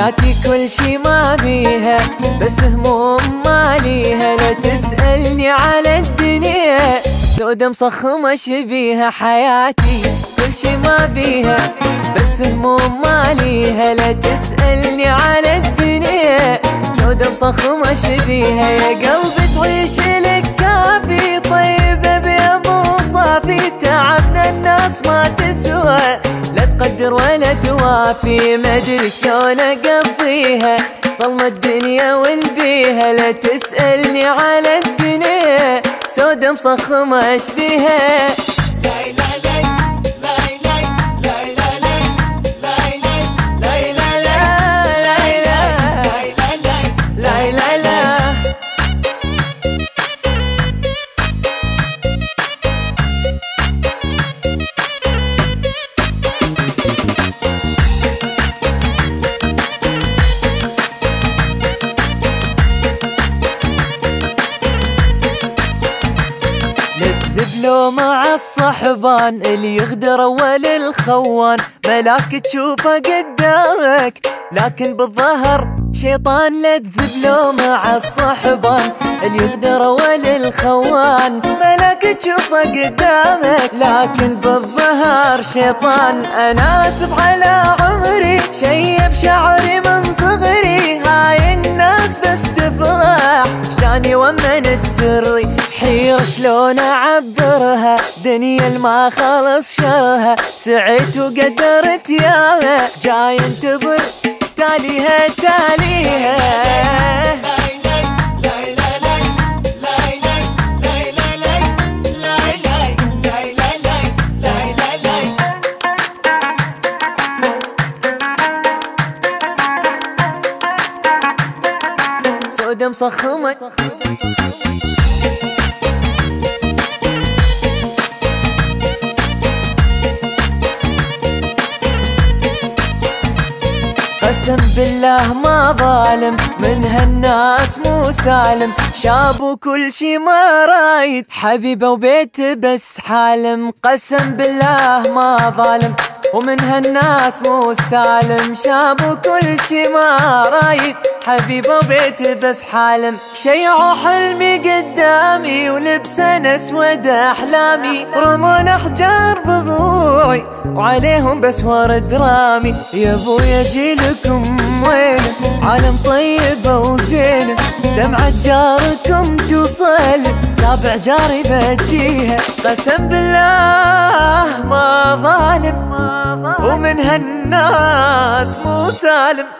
حياتي كل شي ما بيها بس هموم ما ليها لا تسألني على الدنيا سودة مصخمة شبيها حياتي. كل شي ما بيها بس هموم ما ليها لا تسألني على الدنيا سودة مصخمة شبيها يا قلبي تعيش لك لا تقدر ولا توافي. ما أدري شلون أقضيها. ظلمة الدنيا والبيها لا تسألني على الدنيا. سودة مصخمة أشبيها. لا لا لا لو مع الصحبان اللي يغدر أول الخوان. ملاك تشوفه قدامك لكن بالظهر شيطان لذب لو مع الصحبان. اللي يغدر أول الخوان ملاك تشوفه قدامك. لكن بالظهر شيطان أنا اسف على عمري. ومنت سري حير شلون اعبرها دنيا ما خلص شرها. سعيت وقدرت ياها. جاي انتظر تاليها تاليها. سودة مصخمة قسم بالله ما ظالم من هالناس مو سالم شاب وكل شي ما رايد حبيبه وبيت بس حالم قسم بالله ما ظالم ومن هالناس مو سالم شاب وكل شي ما رايد حبيبه وبيت بس حالم. شيعوا حلمي قدامي ولبسن اسود أحلامي. رمون احجار بضوعي وعليهم بس ورد رامي. يا ابويا جيلكم وين عالم طيبة وزينة دمعة جاركم توصل. سابع جاري بجيها. قسم بالله ما ظالم. ومن هالناس مو سالم.